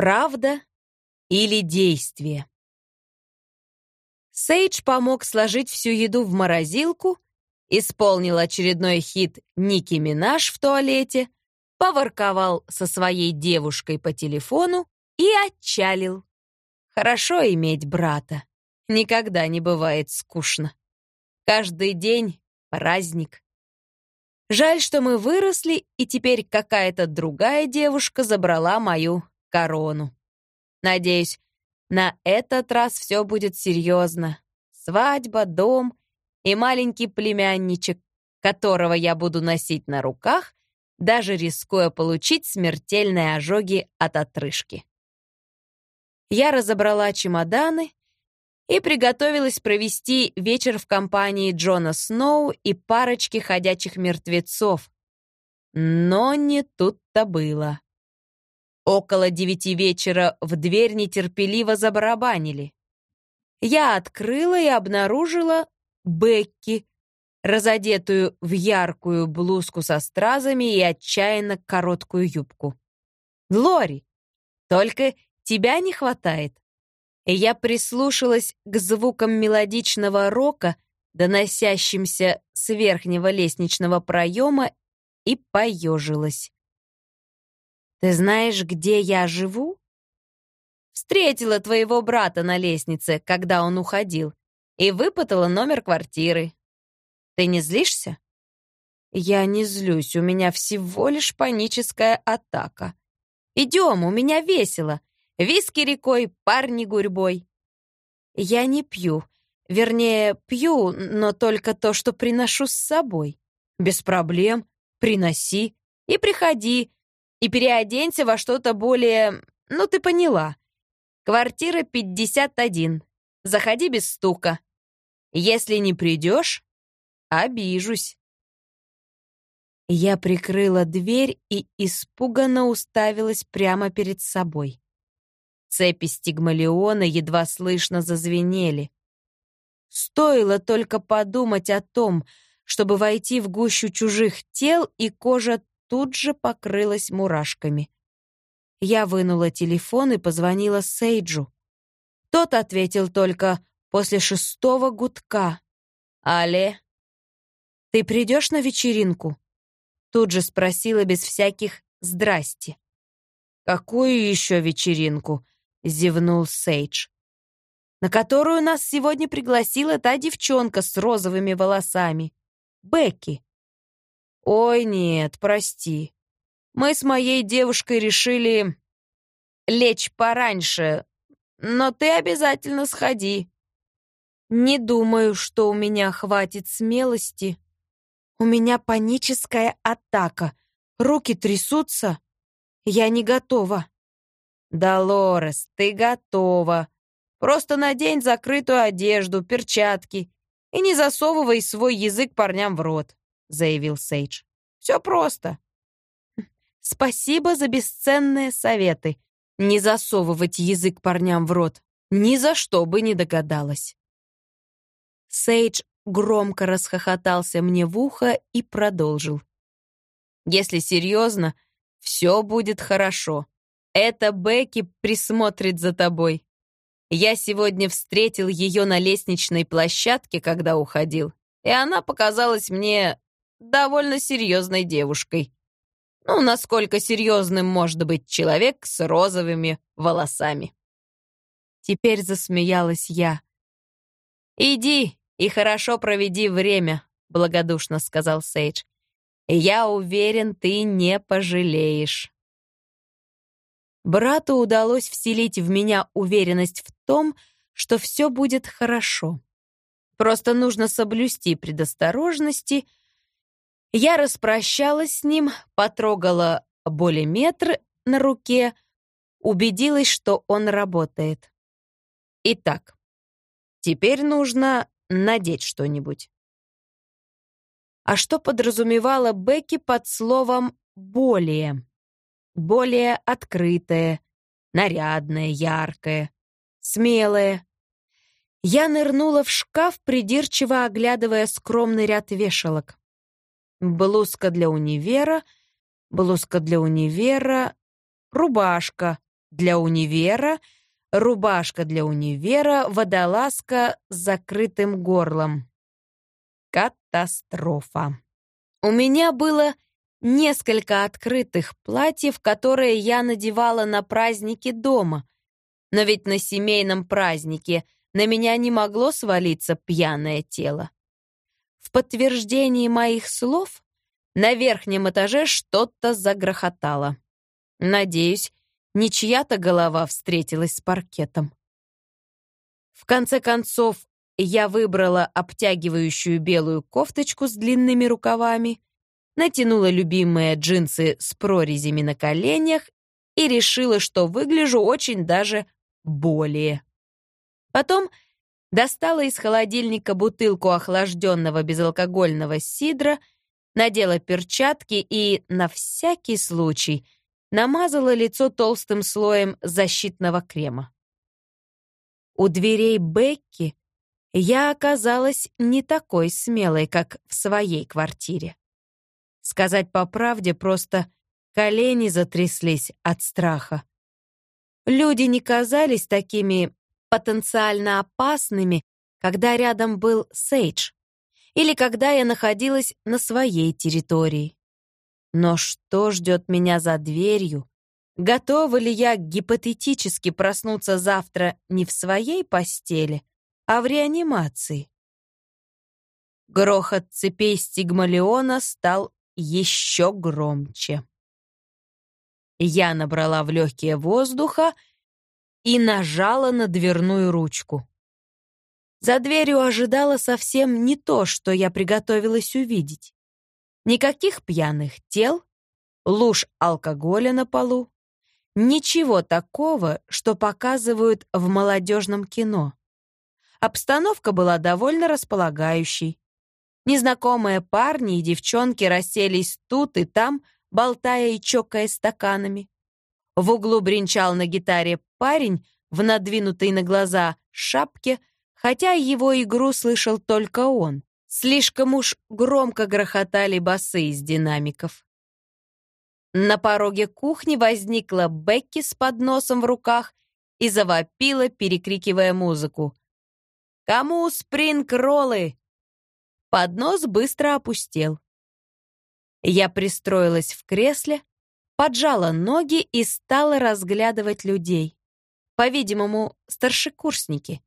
Правда или действие? Сейдж помог сложить всю еду в морозилку, исполнил очередной хит Ники Минаж в туалете, поворковал со своей девушкой по телефону и отчалил. Хорошо иметь брата. Никогда не бывает скучно. Каждый день — праздник. Жаль, что мы выросли, и теперь какая-то другая девушка забрала мою корону. Надеюсь, на этот раз все будет серьезно. Свадьба, дом и маленький племянничек, которого я буду носить на руках, даже рискуя получить смертельные ожоги от отрыжки. Я разобрала чемоданы и приготовилась провести вечер в компании Джона Сноу и парочки ходячих мертвецов. Но не тут-то было. Около девяти вечера в дверь нетерпеливо забарабанили. Я открыла и обнаружила Бекки, разодетую в яркую блузку со стразами и отчаянно короткую юбку. «Лори, только тебя не хватает и я прислушалась к звукам мелодичного рока, доносящимся с верхнего лестничного проема, и поежилась. «Ты знаешь, где я живу?» «Встретила твоего брата на лестнице, когда он уходил, и выпытала номер квартиры. Ты не злишься?» «Я не злюсь, у меня всего лишь паническая атака. Идем, у меня весело. Виски рекой, парни гурьбой. Я не пью. Вернее, пью, но только то, что приношу с собой. Без проблем. Приноси. И приходи. И переоденься во что-то более... Ну, ты поняла. Квартира 51. Заходи без стука. Если не придешь, обижусь. Я прикрыла дверь и испуганно уставилась прямо перед собой. Цепи стигмалиона едва слышно зазвенели. Стоило только подумать о том, чтобы войти в гущу чужих тел, и кожа тут же покрылась мурашками. Я вынула телефон и позвонила Сейджу. Тот ответил только после шестого гудка. «Але, ты придешь на вечеринку?» Тут же спросила без всяких «здрасте». «Какую еще вечеринку?» — зевнул Сейдж. «На которую нас сегодня пригласила та девчонка с розовыми волосами. Бекки». «Ой, нет, прости. Мы с моей девушкой решили лечь пораньше, но ты обязательно сходи». «Не думаю, что у меня хватит смелости. У меня паническая атака. Руки трясутся. Я не готова». «Долорес, ты готова. Просто надень закрытую одежду, перчатки и не засовывай свой язык парням в рот», — заявил Сейдж. «Все просто». «Спасибо за бесценные советы. Не засовывать язык парням в рот. Ни за что бы не догадалась». Сейдж громко расхохотался мне в ухо и продолжил. «Если серьезно, все будет хорошо. Это Бекки присмотрит за тобой. Я сегодня встретил ее на лестничной площадке, когда уходил, и она показалась мне довольно серьезной девушкой. Ну, насколько серьезным может быть человек с розовыми волосами. Теперь засмеялась я. «Иди и хорошо проведи время», — благодушно сказал Сейдж. «Я уверен, ты не пожалеешь». Брату удалось вселить в меня уверенность в том, что все будет хорошо. Просто нужно соблюсти предосторожности. Я распрощалась с ним, потрогала болиметр на руке, убедилась, что он работает. Итак, теперь нужно надеть что-нибудь. А что подразумевала Бекки под словом «более»? более открытое, нарядное, яркое, смелое. Я нырнула в шкаф, придирчиво оглядывая скромный ряд вешалок. Блузка для универа, блузка для универа, рубашка, для универа, рубашка для универа, водолазка с закрытым горлом. Катастрофа. У меня было несколько открытых платьев, которые я надевала на праздники дома. Но ведь на семейном празднике на меня не могло свалиться пьяное тело. В подтверждении моих слов на верхнем этаже что-то загрохотало. Надеюсь, не чья-то голова встретилась с паркетом. В конце концов, я выбрала обтягивающую белую кофточку с длинными рукавами, натянула любимые джинсы с прорезями на коленях и решила, что выгляжу очень даже более. Потом достала из холодильника бутылку охлажденного безалкогольного сидра надела перчатки и, на всякий случай, намазала лицо толстым слоем защитного крема. У дверей Бекки я оказалась не такой смелой, как в своей квартире. Сказать по правде, просто колени затряслись от страха. Люди не казались такими потенциально опасными, когда рядом был Сейдж или когда я находилась на своей территории. Но что ждет меня за дверью? Готова ли я гипотетически проснуться завтра не в своей постели, а в реанимации? Грохот цепей стигмалиона стал еще громче. Я набрала в легкие воздуха и нажала на дверную ручку. За дверью ожидала совсем не то, что я приготовилась увидеть. Никаких пьяных тел, луж алкоголя на полу, ничего такого, что показывают в молодежном кино. Обстановка была довольно располагающей. Незнакомые парни и девчонки расселись тут и там, болтая и чокая стаканами. В углу бренчал на гитаре парень в надвинутой на глаза шапке хотя его игру слышал только он. Слишком уж громко грохотали басы из динамиков. На пороге кухни возникла Бекки с подносом в руках и завопила, перекрикивая музыку. «Кому спринг-роллы?» Поднос быстро опустел. Я пристроилась в кресле, поджала ноги и стала разглядывать людей. По-видимому, старшекурсники.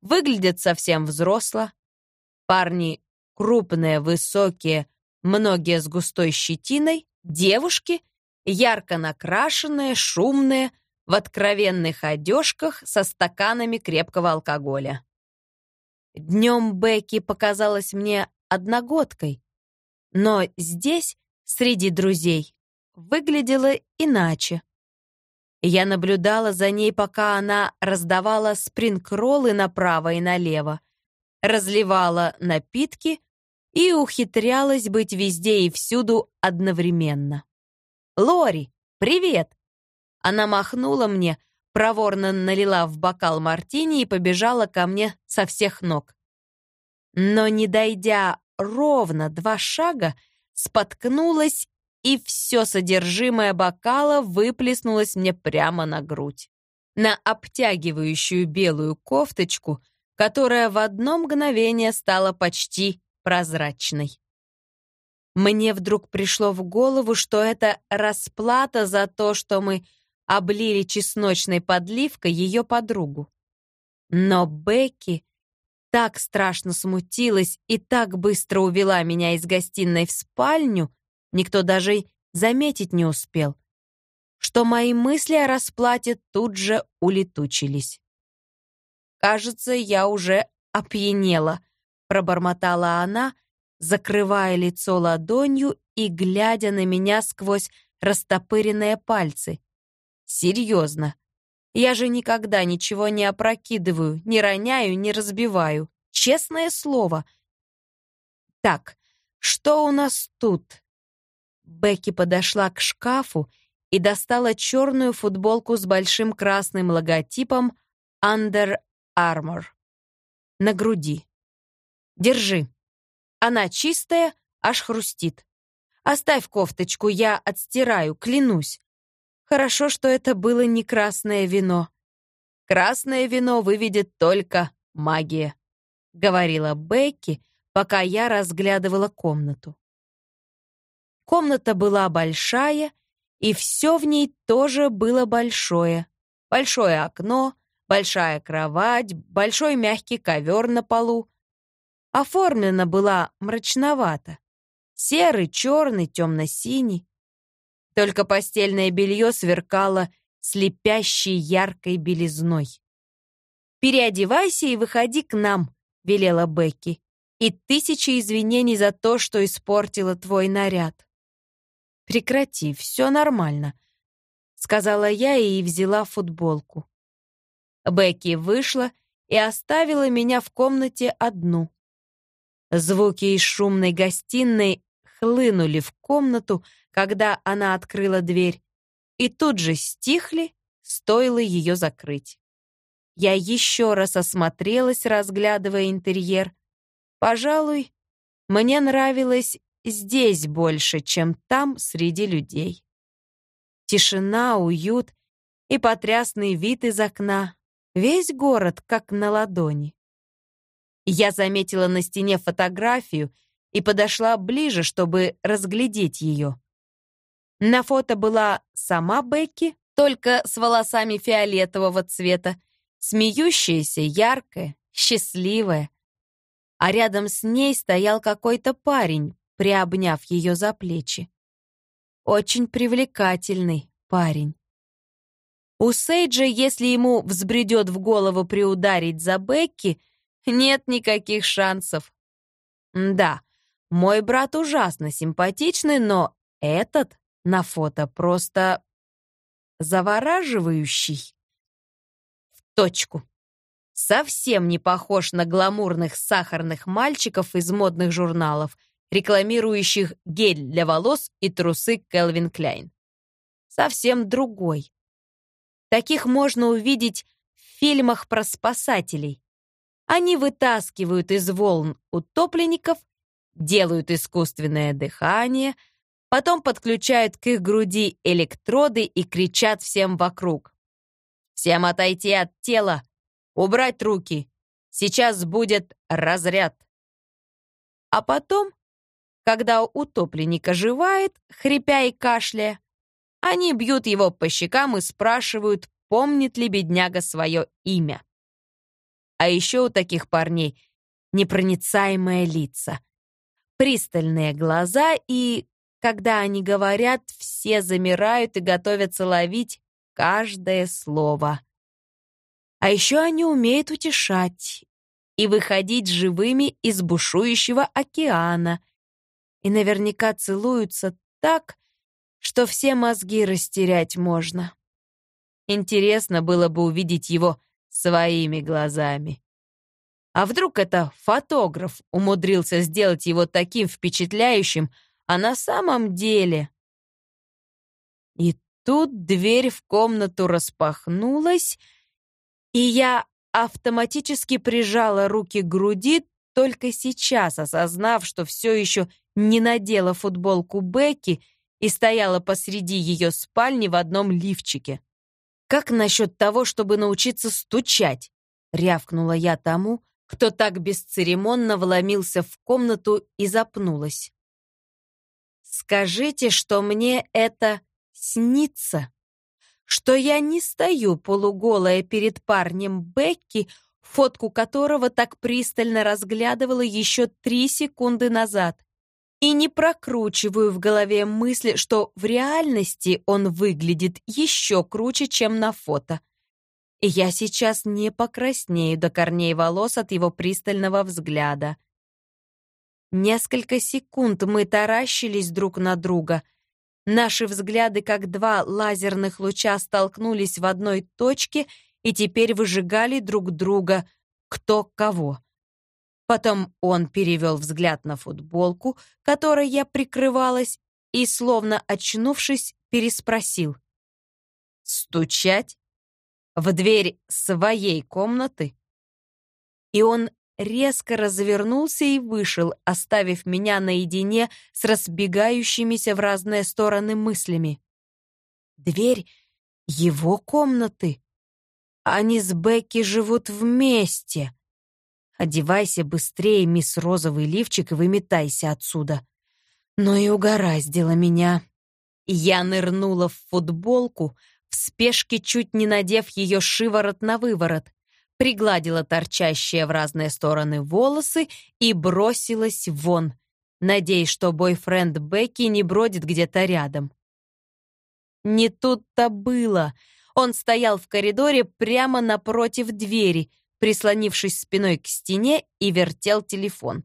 Выглядят совсем взросло. Парни крупные, высокие, многие с густой щетиной, девушки ярко накрашенные, шумные, в откровенных одежках со стаканами крепкого алкоголя. Днем Бекки показалась мне одногодкой, но здесь, среди друзей, выглядела иначе. Я наблюдала за ней, пока она раздавала спринг-роллы направо и налево, разливала напитки и ухитрялась быть везде и всюду одновременно. «Лори, привет!» Она махнула мне, проворно налила в бокал мартини и побежала ко мне со всех ног. Но, не дойдя ровно два шага, споткнулась и все содержимое бокала выплеснулось мне прямо на грудь. На обтягивающую белую кофточку, которая в одно мгновение стала почти прозрачной. Мне вдруг пришло в голову, что это расплата за то, что мы облили чесночной подливкой ее подругу. Но Бекки так страшно смутилась и так быстро увела меня из гостиной в спальню, никто даже заметить не успел, что мои мысли о расплате тут же улетучились. «Кажется, я уже опьянела», — пробормотала она, закрывая лицо ладонью и глядя на меня сквозь растопыренные пальцы. «Серьезно, я же никогда ничего не опрокидываю, не роняю, не разбиваю. Честное слово. Так, что у нас тут? Бекки подошла к шкафу и достала черную футболку с большим красным логотипом Under Armour на груди. «Держи. Она чистая, аж хрустит. Оставь кофточку, я отстираю, клянусь». Хорошо, что это было не красное вино. Красное вино выведет только магия, говорила Бекки, пока я разглядывала комнату. Комната была большая, и все в ней тоже было большое. Большое окно, большая кровать, большой мягкий ковер на полу. Оформлена была мрачновато. Серый, черный, темно-синий. Только постельное белье сверкало слепящей яркой белизной. «Переодевайся и выходи к нам», — велела Бекки. «И тысячи извинений за то, что испортила твой наряд». «Прекрати, все нормально», — сказала я и взяла футболку. Бекки вышла и оставила меня в комнате одну. Звуки из шумной гостиной хлынули в комнату, когда она открыла дверь, и тут же стихли, стоило ее закрыть. Я еще раз осмотрелась, разглядывая интерьер. Пожалуй, мне нравилось здесь больше, чем там среди людей. Тишина, уют и потрясный вид из окна. Весь город как на ладони. Я заметила на стене фотографию и подошла ближе, чтобы разглядеть ее. На фото была сама Бекки, только с волосами фиолетового цвета, смеющаяся, яркая, счастливая. А рядом с ней стоял какой-то парень, приобняв ее за плечи. Очень привлекательный парень. У Сейджа, если ему взбредет в голову приударить за Бекки, нет никаких шансов. Да, мой брат ужасно симпатичный, но этот на фото просто завораживающий. В точку. Совсем не похож на гламурных сахарных мальчиков из модных журналов, рекламирующих гель для волос и трусы Келвин Кляйн. Совсем другой. Таких можно увидеть в фильмах про спасателей. Они вытаскивают из волн утопленников, делают искусственное дыхание, потом подключают к их груди электроды и кричат всем вокруг. «Всем отойти от тела! Убрать руки! Сейчас будет разряд!» А потом, когда утопленник оживает, хрипя и кашляя, они бьют его по щекам и спрашивают, помнит ли бедняга свое имя. А еще у таких парней непроницаемые лица, пристальные глаза и, когда они говорят, все замирают и готовятся ловить каждое слово. А еще они умеют утешать и выходить живыми из бушующего океана, и наверняка целуются так, что все мозги растерять можно. Интересно было бы увидеть его своими глазами. А вдруг это фотограф умудрился сделать его таким впечатляющим, а на самом деле... И тут дверь в комнату распахнулась, и я автоматически прижала руки к груди, только сейчас осознав, что все еще не надела футболку Бекки и стояла посреди ее спальни в одном лифчике. «Как насчет того, чтобы научиться стучать?» — рявкнула я тому, кто так бесцеремонно вломился в комнату и запнулась. «Скажите, что мне это снится, что я не стою полуголая перед парнем Бекки, фотку которого так пристально разглядывала еще три секунды назад, и не прокручиваю в голове мысли, что в реальности он выглядит еще круче, чем на фото. И я сейчас не покраснею до корней волос от его пристального взгляда. Несколько секунд мы таращились друг на друга. Наши взгляды, как два лазерных луча, столкнулись в одной точке и теперь выжигали друг друга кто кого. Потом он перевел взгляд на футболку, которой я прикрывалась, и, словно очнувшись, переспросил. «Стучать? В дверь своей комнаты?» И он резко развернулся и вышел, оставив меня наедине с разбегающимися в разные стороны мыслями. Дверь Его комнаты. Они с Бекки живут вместе. Одевайся быстрее, мисс Розовый лифчик, и выметайся отсюда. Но и угораздило меня. Я нырнула в футболку, в спешке чуть не надев ее шиворот на выворот, пригладила торчащие в разные стороны волосы и бросилась вон, надеясь, что бойфренд Бекки не бродит где-то рядом. Не тут-то было. Он стоял в коридоре прямо напротив двери, прислонившись спиной к стене и вертел телефон.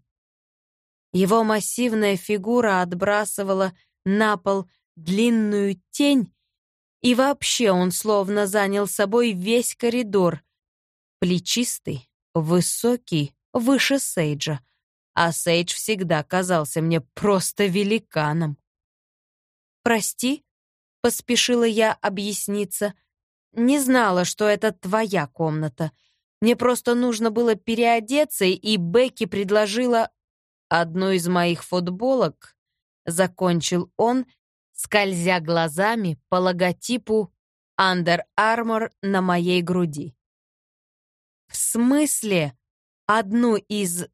Его массивная фигура отбрасывала на пол длинную тень, и вообще он словно занял собой весь коридор. Плечистый, высокий, выше Сейджа, а Сейдж всегда казался мне просто великаном. «Прости», — поспешила я объясниться, — «не знала, что это твоя комната. Мне просто нужно было переодеться, и Бекки предложила одну из моих футболок», — закончил он, скользя глазами по логотипу Under Armour на моей груди. «В смысле? Одну из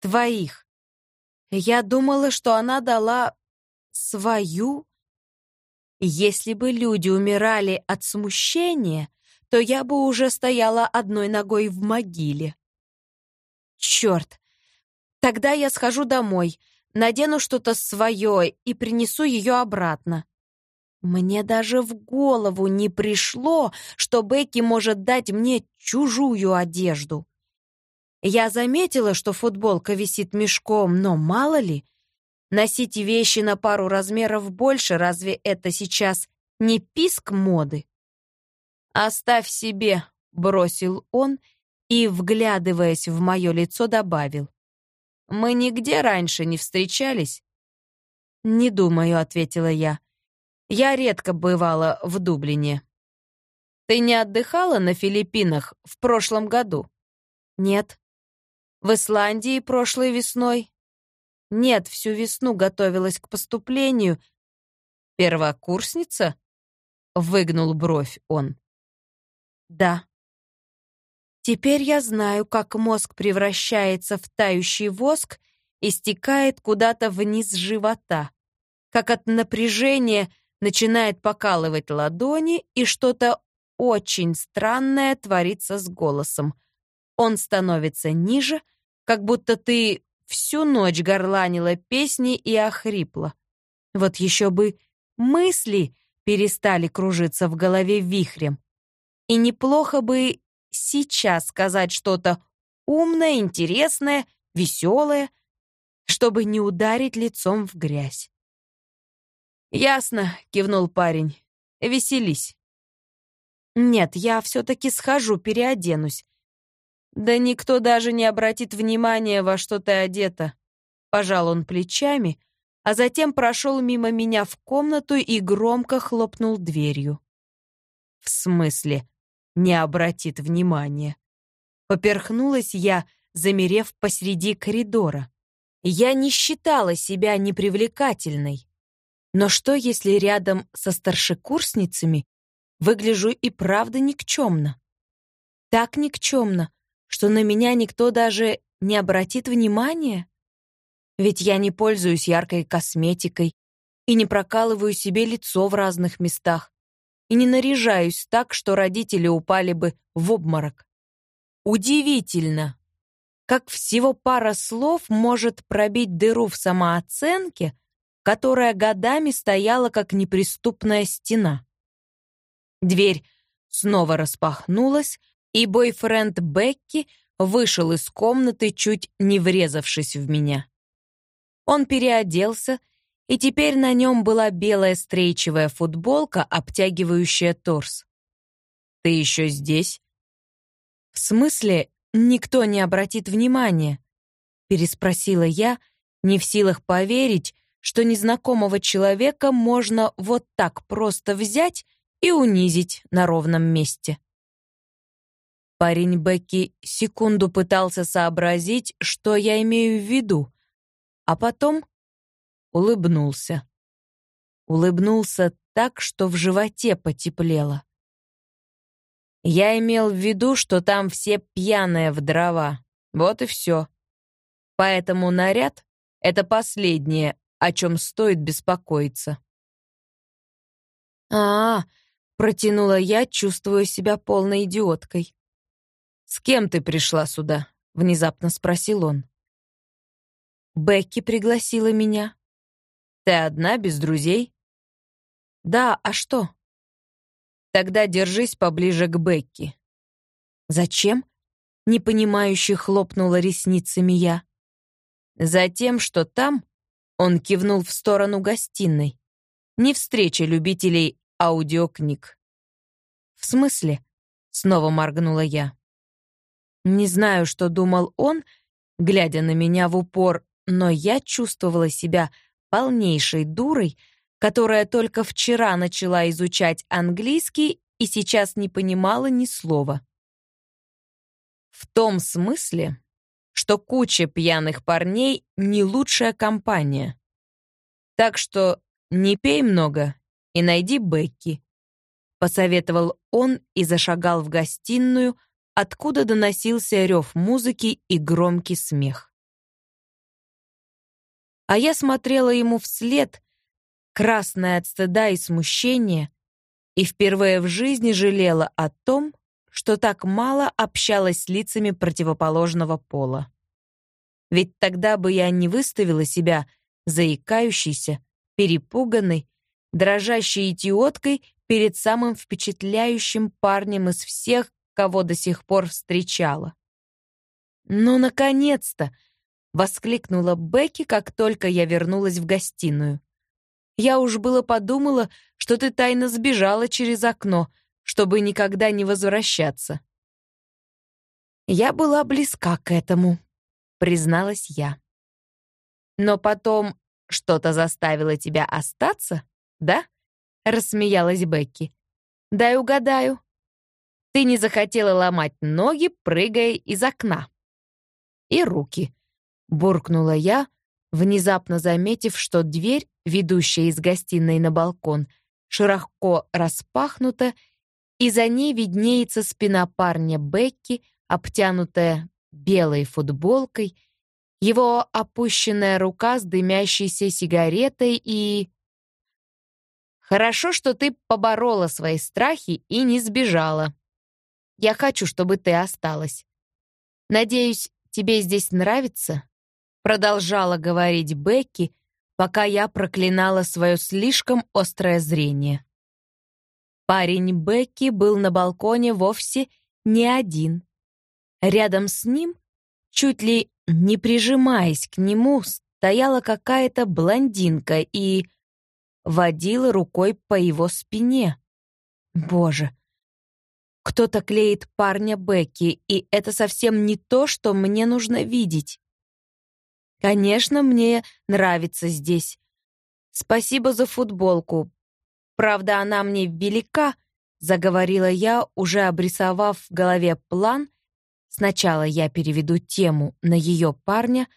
твоих? Я думала, что она дала свою. Если бы люди умирали от смущения, то я бы уже стояла одной ногой в могиле. Черт! Тогда я схожу домой надену что-то свое и принесу ее обратно. Мне даже в голову не пришло, что Бекки может дать мне чужую одежду. Я заметила, что футболка висит мешком, но мало ли, носить вещи на пару размеров больше, разве это сейчас не писк моды? «Оставь себе», — бросил он и, вглядываясь в мое лицо, добавил. Мы нигде раньше не встречались?» «Не думаю», — ответила я. «Я редко бывала в Дублине». «Ты не отдыхала на Филиппинах в прошлом году?» «Нет». «В Исландии прошлой весной?» «Нет, всю весну готовилась к поступлению». «Первокурсница?» — выгнул бровь он. «Да». Теперь я знаю, как мозг превращается в тающий воск и стекает куда-то вниз живота, как от напряжения начинает покалывать ладони и что-то очень странное творится с голосом. Он становится ниже, как будто ты всю ночь горланила песни и охрипла. Вот еще бы мысли перестали кружиться в голове вихрем. И неплохо бы сейчас сказать что-то умное, интересное, веселое, чтобы не ударить лицом в грязь. «Ясно», — кивнул парень. «Веселись». «Нет, я все-таки схожу, переоденусь». «Да никто даже не обратит внимания, во что ты одета». Пожал он плечами, а затем прошел мимо меня в комнату и громко хлопнул дверью. «В смысле?» не обратит внимания. Поперхнулась я, замерев посреди коридора. Я не считала себя непривлекательной. Но что, если рядом со старшекурсницами выгляжу и правда никчемно? Так никчемно, что на меня никто даже не обратит внимания? Ведь я не пользуюсь яркой косметикой и не прокалываю себе лицо в разных местах и не наряжаюсь так, что родители упали бы в обморок. Удивительно, как всего пара слов может пробить дыру в самооценке, которая годами стояла как неприступная стена. Дверь снова распахнулась, и бойфренд Бекки вышел из комнаты, чуть не врезавшись в меня. Он переоделся и теперь на нем была белая стрейчевая футболка, обтягивающая торс. «Ты еще здесь?» «В смысле, никто не обратит внимания?» переспросила я, не в силах поверить, что незнакомого человека можно вот так просто взять и унизить на ровном месте. Парень Бекки секунду пытался сообразить, что я имею в виду, а потом улыбнулся. Улыбнулся так, что в животе потеплело. Я имел в виду, что там все пьяные в дрова. Вот и все. Поэтому наряд — это последнее, о чем стоит беспокоиться. а, -а, -а протянула я, чувствуя себя полной идиоткой. «С кем ты пришла сюда?» — внезапно спросил он. «Бекки пригласила меня». «Ты одна, без друзей?» «Да, а что?» «Тогда держись поближе к Бекки». «Зачем?» — непонимающе хлопнула ресницами я. «Затем, что там...» — он кивнул в сторону гостиной. «Не встреча любителей аудиокниг». «В смысле?» — снова моргнула я. Не знаю, что думал он, глядя на меня в упор, но я чувствовала себя полнейшей дурой, которая только вчера начала изучать английский и сейчас не понимала ни слова. В том смысле, что куча пьяных парней не лучшая компания. Так что не пей много и найди Бекки, посоветовал он и зашагал в гостиную, откуда доносился рев музыки и громкий смех. А я смотрела ему вслед, красная от стыда и смущения, и впервые в жизни жалела о том, что так мало общалась с лицами противоположного пола. Ведь тогда бы я не выставила себя заикающейся, перепуганной, дрожащей идиоткой перед самым впечатляющим парнем из всех, кого до сих пор встречала. «Ну, наконец-то!» — воскликнула Бекки, как только я вернулась в гостиную. «Я уж было подумала, что ты тайно сбежала через окно, чтобы никогда не возвращаться». Я была близка к этому, призналась я. Но потом что-то заставило тебя остаться, да? рассмеялась Бекки. Дай угадаю. Ты не захотела ломать ноги, прыгая из окна. И руки. Буркнула я, внезапно заметив, что дверь, ведущая из гостиной на балкон, широко распахнута, и за ней виднеется спина парня Бекки, обтянутая белой футболкой, его опущенная рука с дымящейся сигаретой и... «Хорошо, что ты поборола свои страхи и не сбежала», я хочу, чтобы ты осталась. Надеюсь, тебе здесь нравится?» Продолжала говорить Бекки, пока я проклинала свое слишком острое зрение. Парень Бекки был на балконе вовсе не один. Рядом с ним, чуть ли не прижимаясь к нему, стояла какая-то блондинка и водила рукой по его спине. Боже, кто-то клеит парня Бекки, и это совсем не то, что мне нужно видеть. Конечно, мне нравится здесь. Спасибо за футболку. Правда, она мне велика, заговорила я, уже обрисовав в голове план. Сначала я переведу тему на ее парня,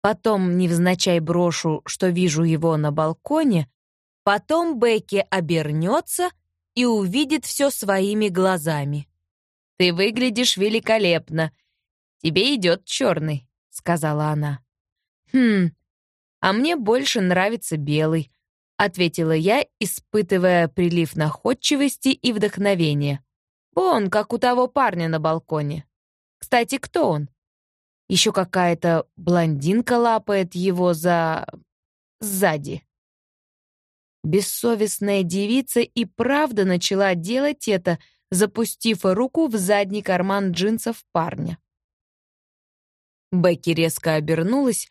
потом невзначай брошу, что вижу его на балконе, потом Бекки обернется — и увидит все своими глазами. «Ты выглядишь великолепно. Тебе идет черный», — сказала она. «Хм, а мне больше нравится белый», — ответила я, испытывая прилив находчивости и вдохновения. «Вон, как у того парня на балконе. Кстати, кто он? Еще какая-то блондинка лапает его за... сзади». Бессовестная девица и правда начала делать это, запустив руку в задний карман джинсов парня. Бекки резко обернулась.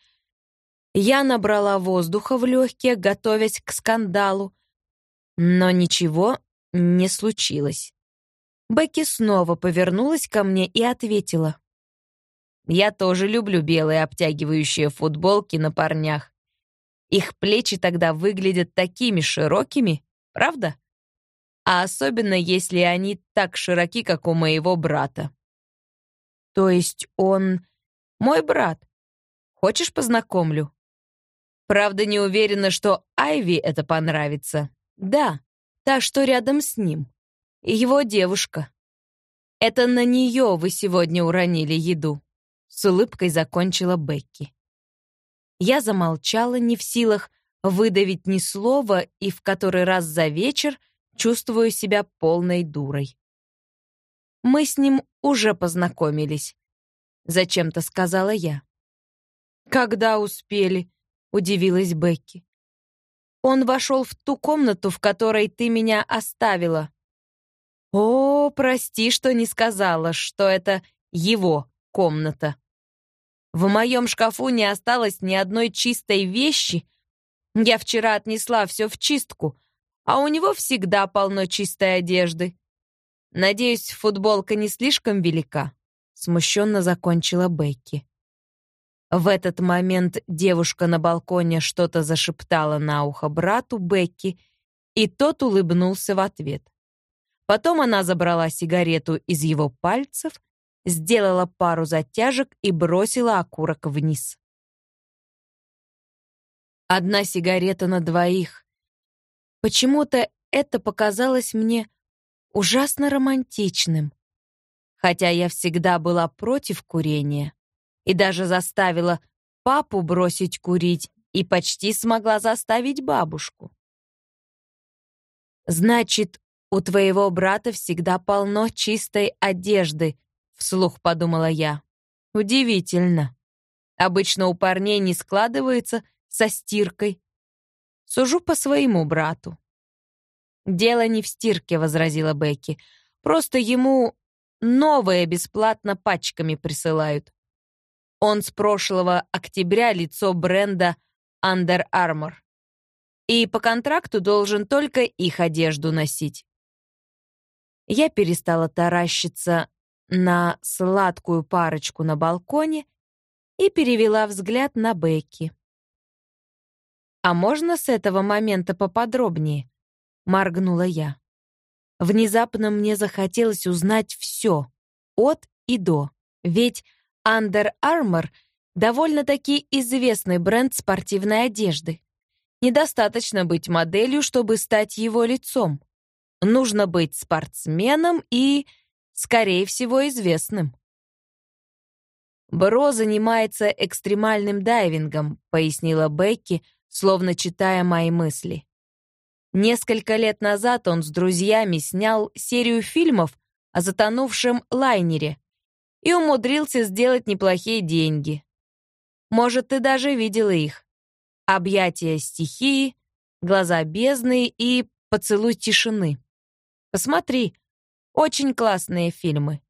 Я набрала воздуха в легкие, готовясь к скандалу. Но ничего не случилось. Бекки снова повернулась ко мне и ответила. «Я тоже люблю белые обтягивающие футболки на парнях. Их плечи тогда выглядят такими широкими, правда? А особенно, если они так широки, как у моего брата. То есть он мой брат? Хочешь, познакомлю? Правда, не уверена, что Айви это понравится. Да, та, что рядом с ним. И его девушка. Это на нее вы сегодня уронили еду», — с улыбкой закончила Бекки. Я замолчала, не в силах выдавить ни слова и в который раз за вечер чувствую себя полной дурой. Мы с ним уже познакомились. Зачем-то сказала я. «Когда успели?» — удивилась Бекки. «Он вошел в ту комнату, в которой ты меня оставила». «О, прости, что не сказала, что это его комната. В моем шкафу не осталось ни одной чистой вещи. Я вчера отнесла все в чистку, а у него всегда полно чистой одежды. Надеюсь, футболка не слишком велика?» Смущенно закончила Бекки. В этот момент девушка на балконе что-то зашептала на ухо брату Бекки, и тот улыбнулся в ответ. Потом она забрала сигарету из его пальцев, сделала пару затяжек и бросила окурок вниз. Одна сигарета на двоих. Почему-то это показалось мне ужасно романтичным. Хотя я всегда была против курения и даже заставила папу бросить курить и почти смогла заставить бабушку. «Значит, у твоего брата всегда полно чистой одежды», — вслух подумала я. «Удивительно. Обычно у парней не складывается со стиркой. Сужу по своему брату». «Дело не в стирке», — возразила Бекки. «Просто ему новое бесплатно пачками присылают. Он с прошлого октября лицо бренда Under Armour. И по контракту должен только их одежду носить». Я перестала таращиться на сладкую парочку на балконе и перевела взгляд на Бекки. «А можно с этого момента поподробнее?» — моргнула я. Внезапно мне захотелось узнать все, от и до, ведь Under Armour — довольно-таки известный бренд спортивной одежды. Недостаточно быть моделью, чтобы стать его лицом. Нужно быть спортсменом и, скорее всего, известным. «Бро занимается экстремальным дайвингом», — пояснила Бекки, словно читая мои мысли. Несколько лет назад он с друзьями снял серию фильмов о затонувшем лайнере и умудрился сделать неплохие деньги. Может, ты даже видела их. «Объятия стихии», «Глаза бездны» и «Поцелуй тишины». Посмотри, очень классные фильмы.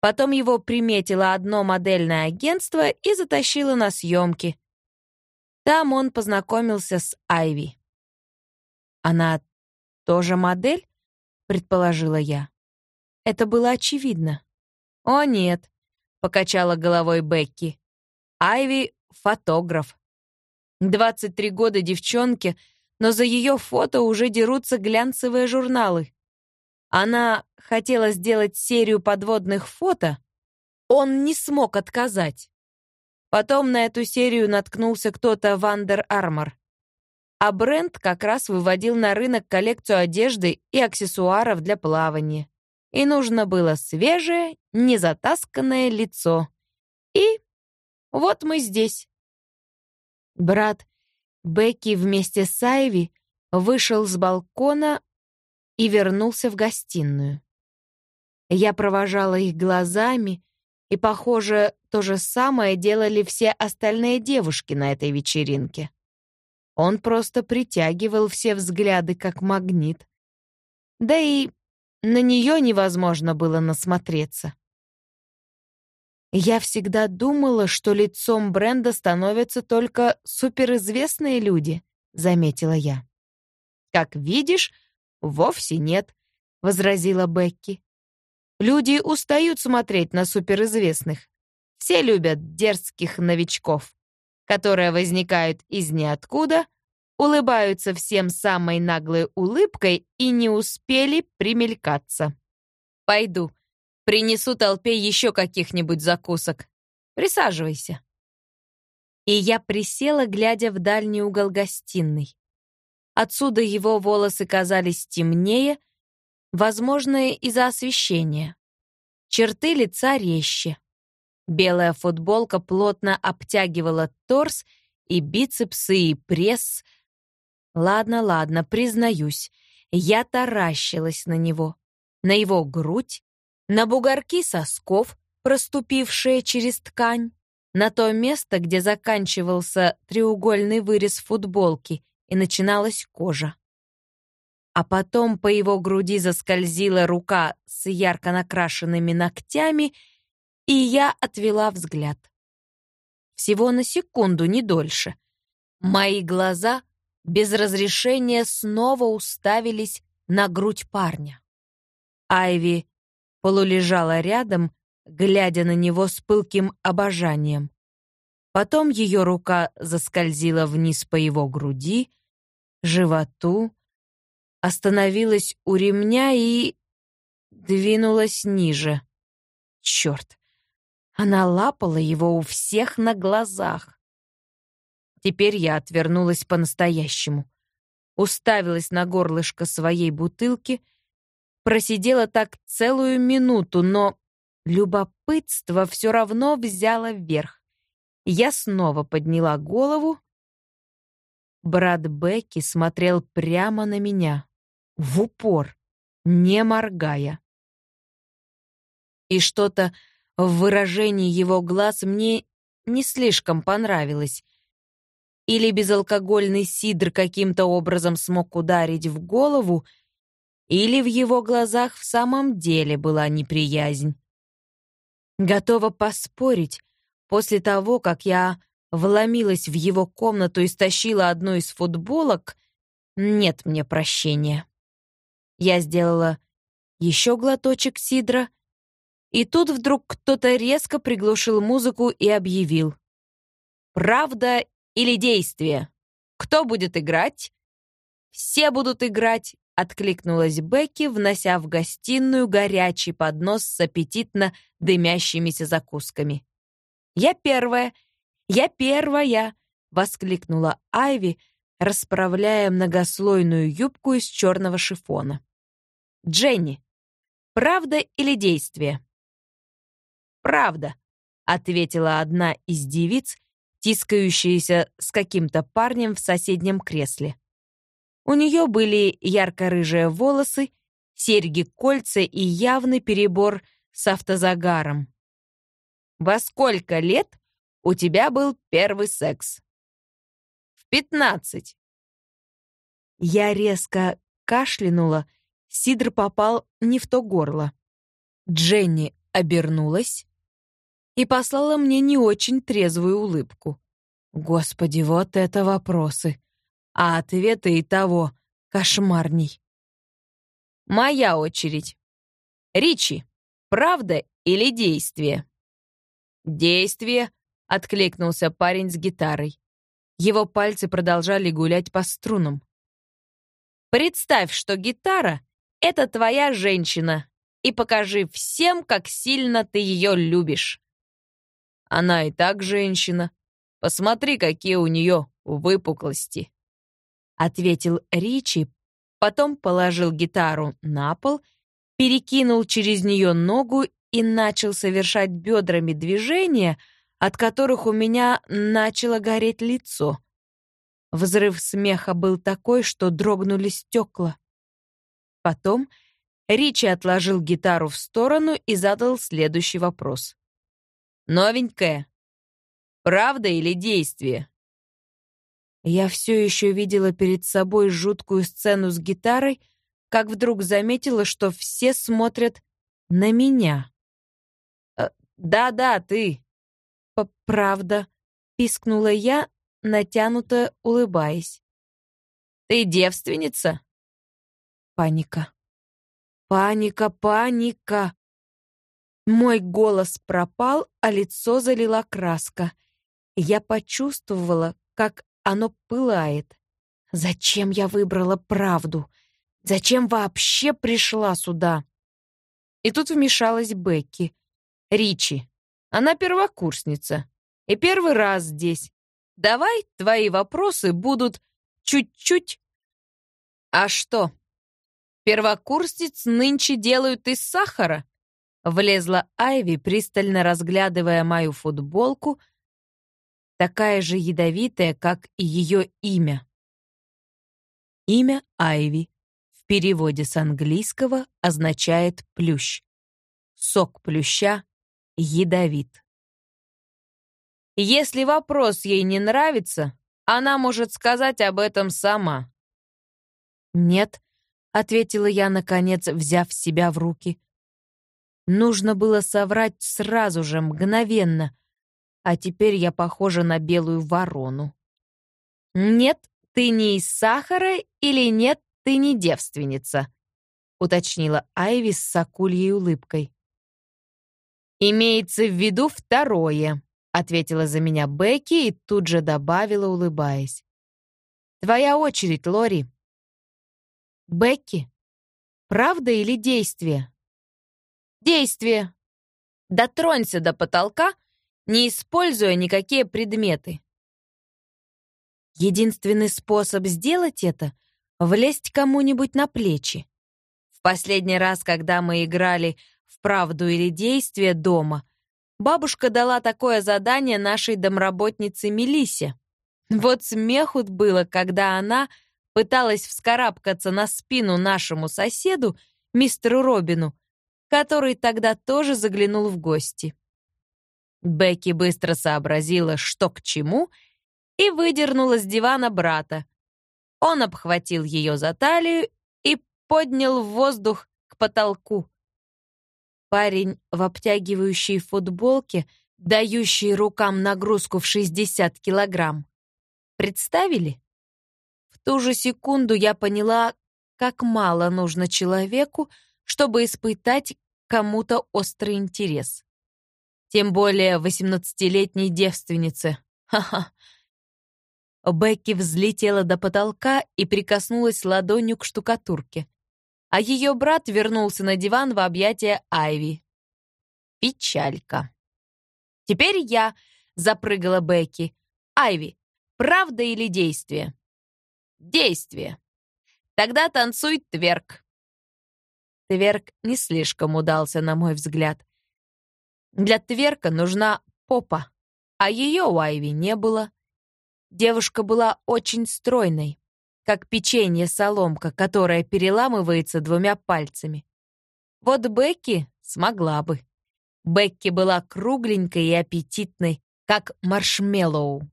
Потом его приметило одно модельное агентство и затащило на съемки. Там он познакомился с Айви. «Она тоже модель?» — предположила я. Это было очевидно. «О, нет», — покачала головой Бекки. «Айви — фотограф. 23 года девчонке, но за ее фото уже дерутся глянцевые журналы. Она хотела сделать серию подводных фото, он не смог отказать. Потом на эту серию наткнулся кто-то в Under Armour. А бренд как раз выводил на рынок коллекцию одежды и аксессуаров для плавания. И нужно было свежее, незатасканное лицо. И вот мы здесь. Брат Бекки вместе с Айви вышел с балкона и вернулся в гостиную. Я провожала их глазами, и, похоже, то же самое делали все остальные девушки на этой вечеринке. Он просто притягивал все взгляды, как магнит. Да и на нее невозможно было насмотреться. Я всегда думала, что лицом бренда становятся только суперизвестные люди, заметила я. Как видишь, вовсе нет, возразила Бекки. Люди устают смотреть на суперизвестных. Все любят дерзких новичков которые возникают из ниоткуда, улыбаются всем самой наглой улыбкой и не успели примелькаться. «Пойду, принесу толпе еще каких-нибудь закусок. Присаживайся». И я присела, глядя в дальний угол гостиной. Отсюда его волосы казались темнее, возможно, из-за освещения. черты лица резче. Белая футболка плотно обтягивала торс и бицепсы, и пресс. Ладно, ладно, признаюсь, я таращилась на него, на его грудь, на бугорки сосков, проступившие через ткань, на то место, где заканчивался треугольный вырез футболки и начиналась кожа. А потом по его груди заскользила рука с ярко накрашенными ногтями, и я отвела взгляд. Всего на секунду, не дольше. Мои глаза без разрешения снова уставились на грудь парня. Айви полулежала рядом, глядя на него с пылким обожанием. Потом ее рука заскользила вниз по его груди, животу, остановилась у ремня и двинулась ниже. Черт! Она лапала его у всех на глазах. Теперь я отвернулась по-настоящему. Уставилась на горлышко своей бутылки, просидела так целую минуту, но любопытство все равно взяло вверх. Я снова подняла голову. Брат Бекки смотрел прямо на меня, в упор, не моргая. И что-то в выражении его глаз мне не слишком понравилось. Или безалкогольный сидр каким-то образом смог ударить в голову, или в его глазах в самом деле была неприязнь. Готова поспорить, после того, как я вломилась в его комнату и стащила одну из футболок, нет мне прощения. Я сделала еще глоточек сидра — и тут вдруг кто-то резко приглушил музыку и объявил. «Правда или действие? Кто будет играть?» «Все будут играть», — откликнулась Бекки, внося в гостиную горячий поднос с аппетитно дымящимися закусками. «Я первая! Я первая!» — воскликнула Айви, расправляя многослойную юбку из черного шифона. «Дженни, правда или действие?» «Правда», — ответила одна из девиц, тискающаяся с каким-то парнем в соседнем кресле. У нее были ярко-рыжие волосы, серьги-кольца и явный перебор с автозагаром. «Во сколько лет у тебя был первый секс?» «В пятнадцать». Я резко кашлянула, Сидр попал не в то горло. Дженни обернулась, и послала мне не очень трезвую улыбку. Господи, вот это вопросы. А ответы и того кошмарней. Моя очередь. Ричи, правда или действие? Действие, откликнулся парень с гитарой. Его пальцы продолжали гулять по струнам. Представь, что гитара — это твоя женщина, и покажи всем, как сильно ты ее любишь. Она и так женщина. Посмотри, какие у нее выпуклости. Ответил Ричи, потом положил гитару на пол, перекинул через нее ногу и начал совершать бедрами движения, от которых у меня начало гореть лицо. Взрыв смеха был такой, что дрогнули стекла. Потом Ричи отложил гитару в сторону и задал следующий вопрос. Новенькая. Правда или действие? Я все еще видела перед собой жуткую сцену с гитарой, как вдруг заметила, что все смотрят на меня. «Э, «Да-да, ты». «Правда», — пискнула я, натянуто улыбаясь. «Ты девственница?» Паника. Паника, паника. Мой голос пропал, а лицо залила краска. Я почувствовала, как оно пылает. Зачем я выбрала правду? Зачем вообще пришла сюда? И тут вмешалась Бекки. Ричи. Она первокурсница. И первый раз здесь. Давай твои вопросы будут чуть-чуть... А что? Первокурсниц нынче делают из сахара? Влезла Айви, пристально разглядывая мою футболку, такая же ядовитая, как и ее имя. Имя Айви в переводе с английского означает «плющ». Сок плюща ядовит. Если вопрос ей не нравится, она может сказать об этом сама. «Нет», — ответила я, наконец, взяв себя в руки. Нужно было соврать сразу же, мгновенно. А теперь я похожа на белую ворону. «Нет, ты не из сахара или нет, ты не девственница?» — уточнила Айви с сакульей улыбкой. «Имеется в виду второе», — ответила за меня Бекки и тут же добавила, улыбаясь. «Твоя очередь, Лори». «Бекки, правда или действие?» Действие. Дотронься до потолка, не используя никакие предметы. Единственный способ сделать это — влезть кому-нибудь на плечи. В последний раз, когда мы играли в «Правду или действие» дома, бабушка дала такое задание нашей домработнице Мелисе. Вот смеху было, когда она пыталась вскарабкаться на спину нашему соседу, мистеру Робину, который тогда тоже заглянул в гости. Бекки быстро сообразила, что к чему, и выдернула с дивана брата. Он обхватил ее за талию и поднял в воздух к потолку. Парень в обтягивающей футболке, дающий рукам нагрузку в 60 килограмм. Представили? В ту же секунду я поняла, как мало нужно человеку, чтобы испытать кому-то острый интерес. Тем более восемнадцатилетней девственнице. Ха-ха. Бекки взлетела до потолка и прикоснулась ладонью к штукатурке. А ее брат вернулся на диван в объятия Айви. Печалька. «Теперь я», — запрыгала Бекки. «Айви, правда или действие?» «Действие. Тогда танцуй тверк». Тверк не слишком удался, на мой взгляд. Для Тверка нужна попа, а ее у Айви не было. Девушка была очень стройной, как печенье-соломка, которая переламывается двумя пальцами. Вот Бекки смогла бы. Бекки была кругленькой и аппетитной, как маршмеллоу.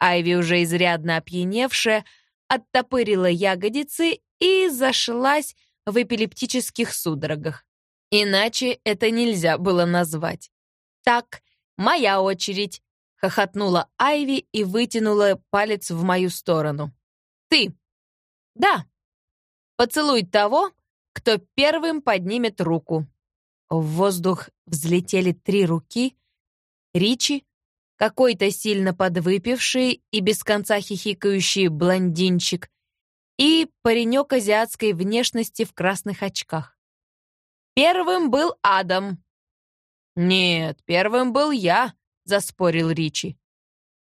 Айви, уже изрядно опьяневшая, оттопырила ягодицы и зашлась в эпилептических судорогах. Иначе это нельзя было назвать. «Так, моя очередь», — хохотнула Айви и вытянула палец в мою сторону. «Ты». «Да». «Поцелуй того, кто первым поднимет руку». В воздух взлетели три руки. Ричи, какой-то сильно подвыпивший и без конца хихикающий блондинчик, и паренек азиатской внешности в красных очках. Первым был Адам. «Нет, первым был я», — заспорил Ричи.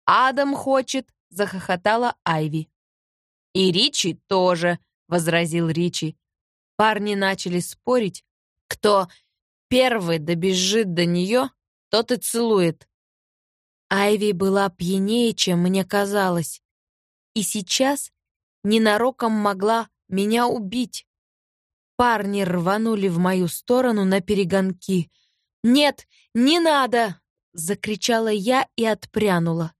«Адам хочет», — захохотала Айви. «И Ричи тоже», — возразил Ричи. Парни начали спорить, кто первый добежит до нее, тот и целует. Айви была пьянее, чем мне казалось. И сейчас ненароком могла меня убить. Парни рванули в мою сторону на перегонки. «Нет, не надо!» — закричала я и отпрянула.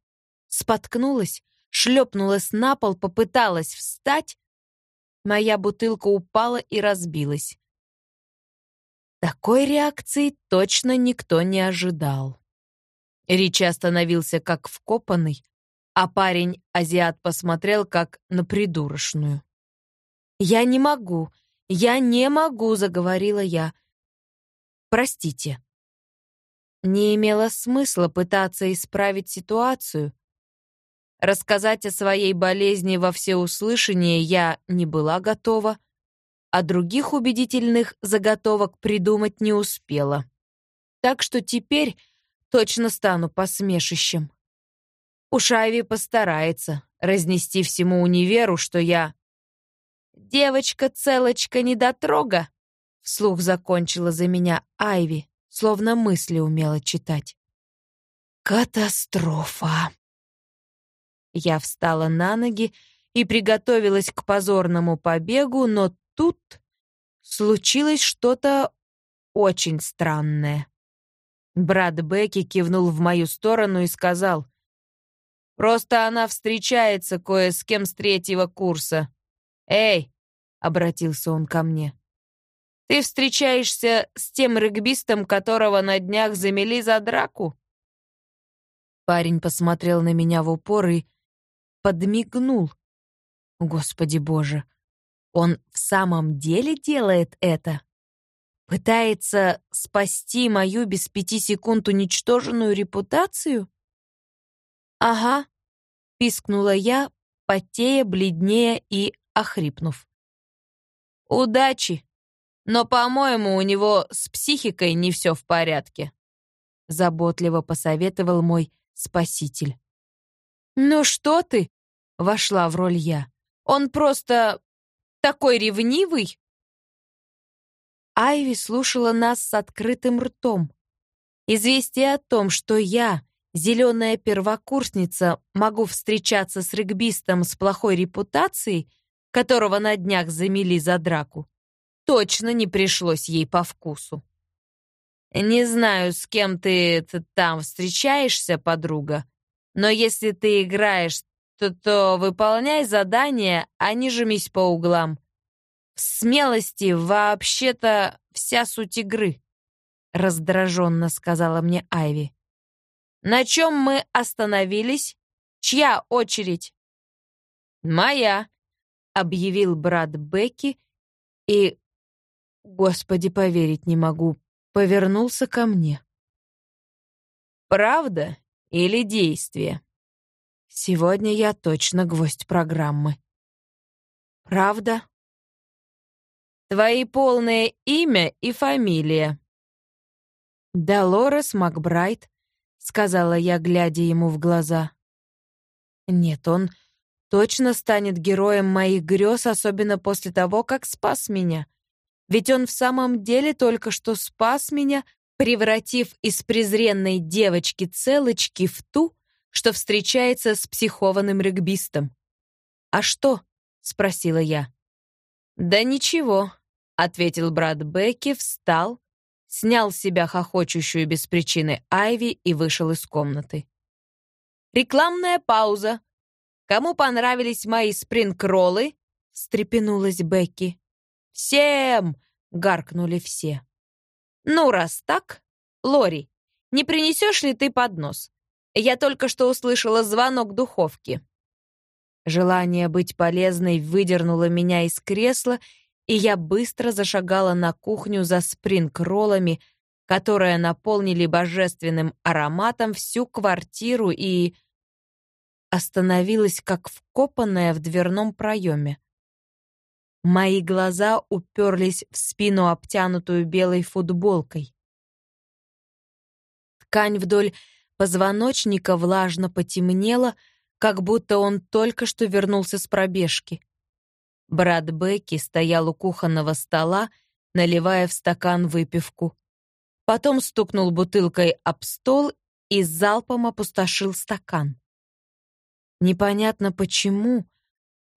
Споткнулась, шлепнулась на пол, попыталась встать. Моя бутылка упала и разбилась. Такой реакции точно никто не ожидал. Ричи остановился как вкопанный, а парень-азиат посмотрел как на придурочную. «Я не могу, я не могу», — заговорила я. «Простите». Не имело смысла пытаться исправить ситуацию. Рассказать о своей болезни во всеуслышание я не была готова, а других убедительных заготовок придумать не успела. Так что теперь точно стану посмешищем. Уж Айви постарается разнести всему универу, что я... «Девочка-целочка недотрога», — вслух закончила за меня Айви. словно мысли умела читать. Катастрофа. Я встала на ноги и приготовилась к позорному побегу, но тут случилось что-то очень странное. Брат Бекки кивнул в мою сторону и сказал, «Просто она встречается кое с кем с третьего курса. Эй!» — обратился он ко мне. «Ты встречаешься с тем регбистом, которого на днях замели за драку?» Парень посмотрел на меня в упор и подмигнул. Господи боже, он в самом деле делает это? Пытается спасти мою без пяти секунд уничтоженную репутацию? Ага, пискнула я, потея, бледнее и охрипнув. Удачи, но, по-моему, у него с психикой не все в порядке, заботливо посоветовал мой спаситель. «Ну что ты?» — вошла в роль я. «Он просто такой ревнивый?» Айви слушала нас с открытым ртом. Известие о том, что я, зеленая первокурсница, могу встречаться с регбистом с плохой репутацией, которого на днях замели за драку, точно не пришлось ей по вкусу. «Не знаю, с кем ты там встречаешься, подруга, но если ты играешь, то, то выполняй задание, а не жмись по углам. В смелости вообще-то вся суть игры», — раздраженно сказала мне Айви. «На чем мы остановились? Чья очередь?» «Моя», — объявил брат Бекки и... Господи, поверить не могу, повернулся ко мне. «Правда или действие?» Сегодня я точно гвоздь программы. «Правда?» «Твои полное имя и фамилия?» «Долорес Макбрайт», — сказала я, глядя ему в глаза. «Нет, он точно станет героем моих грез, особенно после того, как спас меня. Ведь он в самом деле только что спас меня, превратив из презренной девочки-целочки в ту, что встречается с психованным регбистом. «А что?» — спросила я. «Да ничего», — ответил брат Бекки, встал, снял с себя хохочущую без причины Айви и вышел из комнаты. «Рекламная пауза. Кому понравились мои спринг-роллы?» — встрепенулась Бекки. «Всем!» — гаркнули все. «Ну, раз так, Лори, не принесешь ли ты поднос? Я только что услышала звонок духовки». Желание быть полезной выдернуло меня из кресла, и я быстро зашагала на кухню за спринг-роллами, которые наполнили божественным ароматом всю квартиру и... остановилась как вкопанная в дверном проеме. Мои глаза уперлись в спину, обтянутую белой футболкой. Ткань вдоль позвоночника влажно потемнела, как будто он только что вернулся с пробежки. Брат Бекки стоял у кухонного стола, наливая в стакан выпивку. Потом стукнул бутылкой об стол и залпом опустошил стакан. Непонятно почему,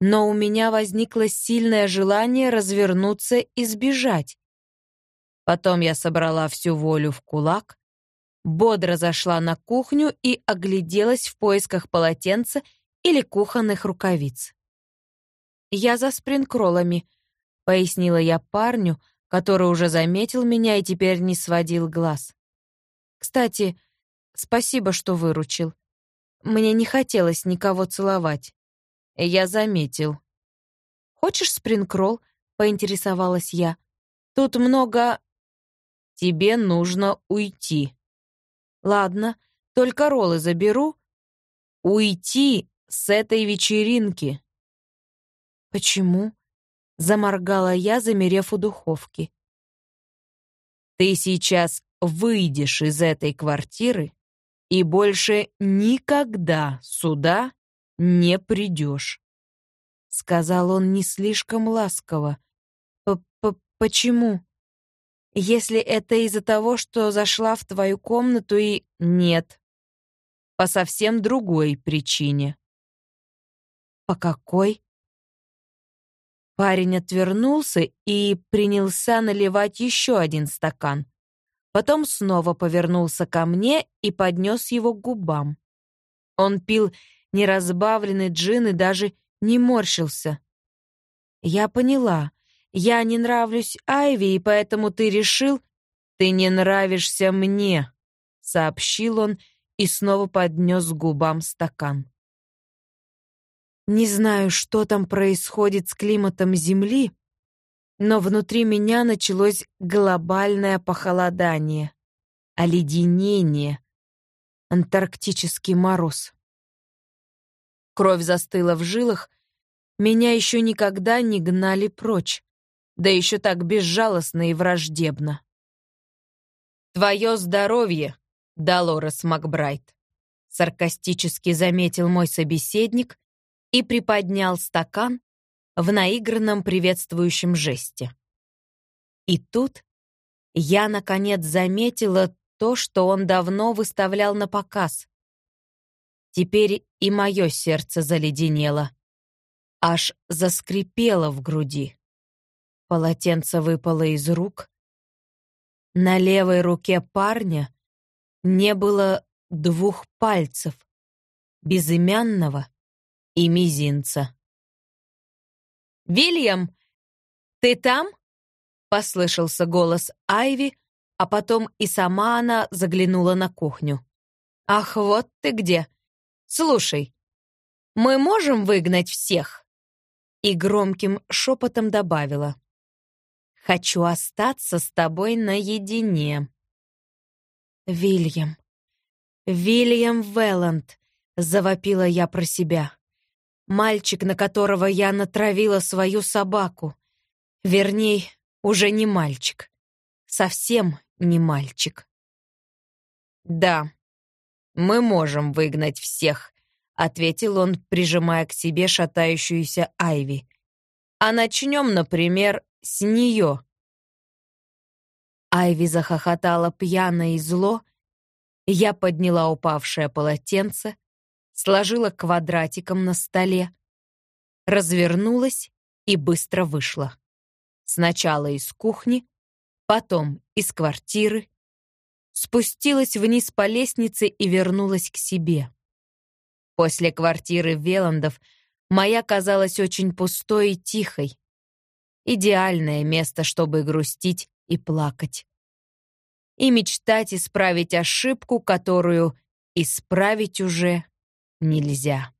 но у меня возникло сильное желание развернуться и сбежать. Потом я собрала всю волю в кулак, бодро зашла на кухню и огляделась в поисках полотенца или кухонных рукавиц. «Я за спринкроллами», — пояснила я парню, который уже заметил меня и теперь не сводил глаз. «Кстати, спасибо, что выручил. Мне не хотелось никого целовать». Я заметил. «Хочешь спринкролл?» — поинтересовалась я. «Тут много...» «Тебе нужно уйти». «Ладно, только роллы заберу». «Уйти с этой вечеринки». «Почему?» — заморгала я, замерев у духовки. «Ты сейчас выйдешь из этой квартиры и больше никогда сюда не придешь», — сказал он не слишком ласково. П -п «Почему?» Если это из-за того, что зашла в твою комнату и... Нет. По совсем другой причине. По какой? Парень отвернулся и принялся наливать еще один стакан. Потом снова повернулся ко мне и поднес его к губам. Он пил неразбавленный джин и даже не морщился. Я поняла. Я не нравлюсь Айви, и поэтому ты решил... Ты не нравишься мне, сообщил он и снова поднес к губам стакан. Не знаю, что там происходит с климатом Земли, но внутри меня началось глобальное похолодание, оледенение, антарктический мороз. Кровь застыла в жилах, меня еще никогда не гнали прочь, да еще так безжалостно и враждебно. «Твое здоровье, Долорес Макбрайт», — саркастически заметил мой собеседник и приподнял стакан в наигранном приветствующем жесте. И тут я, наконец, заметила то, что он давно выставлял на показ. Теперь и мое сердце заледенело. Аж заскрипело в груди. Полотенце выпало из рук. На левой руке парня не было двух пальцев, безымянного и мизинца. «Вильям, ты там?» — послышался голос Айви, а потом и сама она заглянула на кухню. «Ах, вот ты где! «Слушай, мы можем выгнать всех?» И громким шепотом добавила. «Хочу остаться с тобой наедине». «Вильям, Вильям Велланд», — завопила я про себя. «Мальчик, на которого я натравила свою собаку. Верней, уже не мальчик. Совсем не мальчик». «Да», мы можем выгнать всех», — ответил он, прижимая к себе шатающуюся Айви. «А начнем, например, с нее». Айви захохотала пьяно и зло. Я подняла упавшее полотенце, сложила квадратиком на столе, развернулась и быстро вышла. Сначала из кухни, потом из квартиры, спустилась вниз по лестнице и вернулась к себе. После квартиры Веландов моя казалась очень пустой и тихой. Идеальное место, чтобы грустить и плакать. И мечтать исправить ошибку, которую исправить уже нельзя.